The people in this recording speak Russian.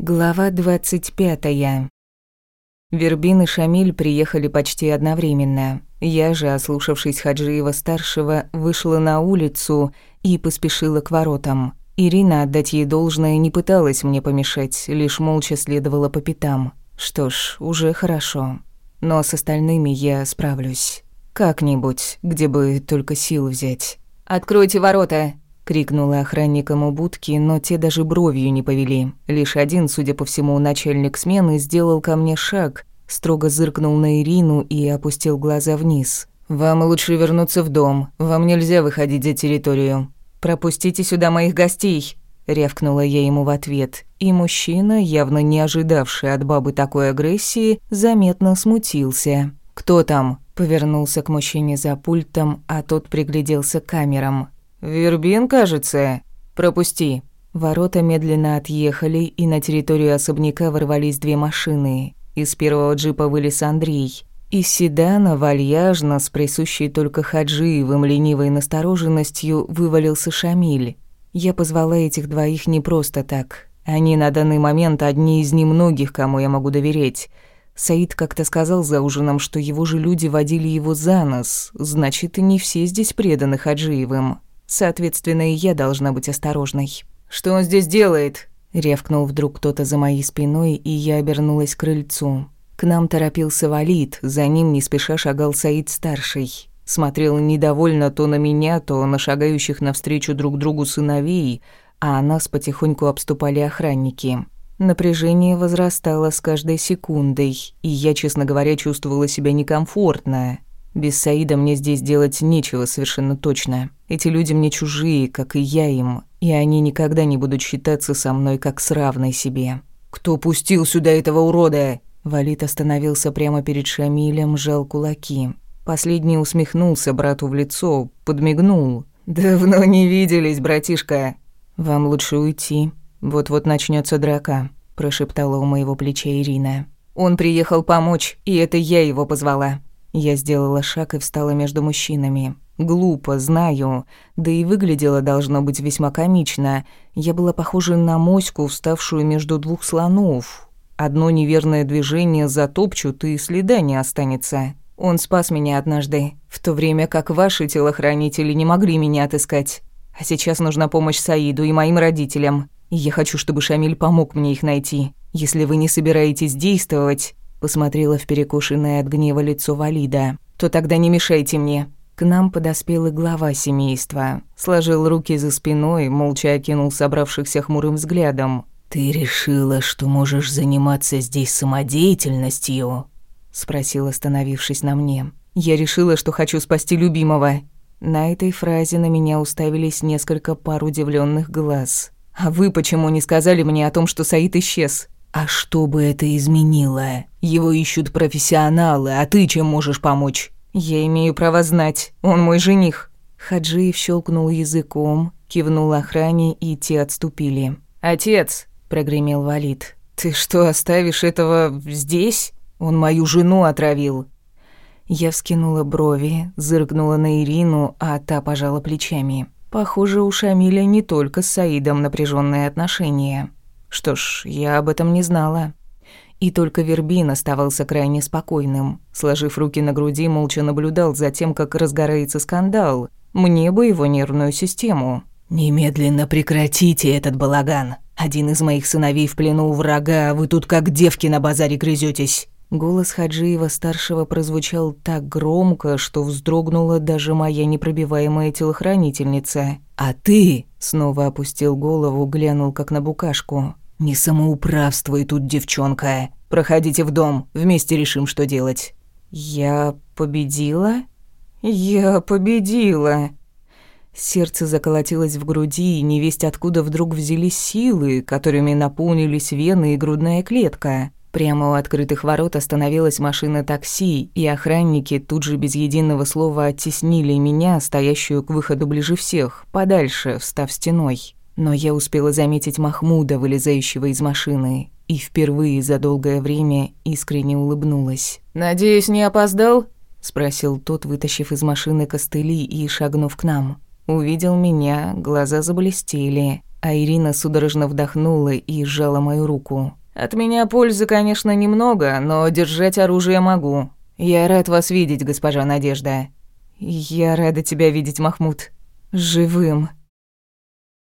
Глава 25. Вербин и Шамиль приехали почти одновременно. Я же, ослушавшись Хаджиева-старшего, вышла на улицу и поспешила к воротам. Ирина, отдать ей должное, не пыталась мне помешать, лишь молча следовала по пятам. Что ж, уже хорошо. Но с остальными я справлюсь. Как-нибудь, где бы только сил взять. «Откройте ворота!» Крикнула охранникам у будки, но те даже бровью не повели. Лишь один, судя по всему, начальник смены сделал ко мне шаг, строго зыркнул на Ирину и опустил глаза вниз. «Вам лучше вернуться в дом. Вам нельзя выходить за территорию. Пропустите сюда моих гостей!» Рявкнула я ему в ответ, и мужчина, явно не ожидавший от бабы такой агрессии, заметно смутился. «Кто там?» Повернулся к мужчине за пультом, а тот пригляделся к камерам. «Вербин, кажется. Пропусти». Ворота медленно отъехали, и на территорию особняка ворвались две машины. Из первого джипа вылез Андрей. Из седана вальяжно, с присущей только Хаджиевым ленивой настороженностью, вывалился Шамиль. Я позвала этих двоих не просто так. Они на данный момент одни из немногих, кому я могу доверять. Саид как-то сказал за ужином, что его же люди водили его за нос. Значит, и не все здесь преданы Хаджиевым. Соответственно, и я должна быть осторожной. «Что он здесь делает?» Рявкнул вдруг кто-то за моей спиной, и я обернулась к крыльцу. К нам торопился Валид, за ним не спеша шагал Саид-старший. Смотрел недовольно то на меня, то на шагающих навстречу друг другу сыновей, а нас потихоньку обступали охранники. Напряжение возрастало с каждой секундой, и я, честно говоря, чувствовала себя некомфортно. Без Саида мне здесь делать нечего совершенно точно. Эти люди мне чужие, как и я им, и они никогда не будут считаться со мной как с равной себе. «Кто пустил сюда этого урода?» Валит остановился прямо перед Шамилем, сжал кулаки. Последний усмехнулся брату в лицо, подмигнул. «Давно не виделись, братишка». «Вам лучше уйти. Вот-вот начнется драка», – прошептала у моего плеча Ирина. «Он приехал помочь, и это я его позвала. Я сделала шаг и встала между мужчинами. Глупо, знаю. Да и выглядело должно быть весьма комично. Я была похожа на моську, вставшую между двух слонов. Одно неверное движение затопчут, и следа не останется. Он спас меня однажды, в то время как ваши телохранители не могли меня отыскать. А сейчас нужна помощь Саиду и моим родителям. Я хочу, чтобы Шамиль помог мне их найти. Если вы не собираетесь действовать, Посмотрела в перекушенное от гнева лицо Валида. «То тогда не мешайте мне». К нам подоспел и глава семейства. Сложил руки за спиной, молча окинул собравшихся хмурым взглядом. «Ты решила, что можешь заниматься здесь самодеятельностью?» Спросил, остановившись на мне. «Я решила, что хочу спасти любимого». На этой фразе на меня уставились несколько пар удивленных глаз. «А вы почему не сказали мне о том, что Саид исчез?» «А что бы это изменило? Его ищут профессионалы, а ты чем можешь помочь?» «Я имею право знать. Он мой жених». Хаджиев щелкнул языком, кивнул охране, и те отступили. «Отец!» – прогремел Валид. «Ты что, оставишь этого здесь? Он мою жену отравил». Я вскинула брови, зыркнула на Ирину, а та пожала плечами. Похоже, у Шамиля не только с Саидом напряженные отношения. Что ж, я об этом не знала. И только Вербин оставался крайне спокойным. Сложив руки на груди, молча наблюдал за тем, как разгорается скандал. Мне бы его нервную систему. «Немедленно прекратите этот балаган. Один из моих сыновей в плену у врага, а вы тут как девки на базаре грызетесь. Голос Хаджиева-старшего прозвучал так громко, что вздрогнула даже моя непробиваемая телохранительница. «А ты?» — снова опустил голову, глянул как на букашку. «Не самоуправствуй тут, девчонка. Проходите в дом, вместе решим, что делать». «Я победила? Я победила!» Сердце заколотилось в груди, и невесть откуда вдруг взялись силы, которыми наполнились вены и грудная клетка. Прямо у открытых ворот остановилась машина такси, и охранники тут же без единого слова оттеснили меня, стоящую к выходу ближе всех, подальше, встав стеной. Но я успела заметить Махмуда, вылезающего из машины, и впервые за долгое время искренне улыбнулась. «Надеюсь, не опоздал?» – спросил тот, вытащив из машины костыли и шагнув к нам. Увидел меня, глаза заблестели. а Ирина судорожно вдохнула и сжала мою руку. «От меня пользы, конечно, немного, но держать оружие могу. Я рад вас видеть, госпожа Надежда». «Я рада тебя видеть, Махмуд. Живым».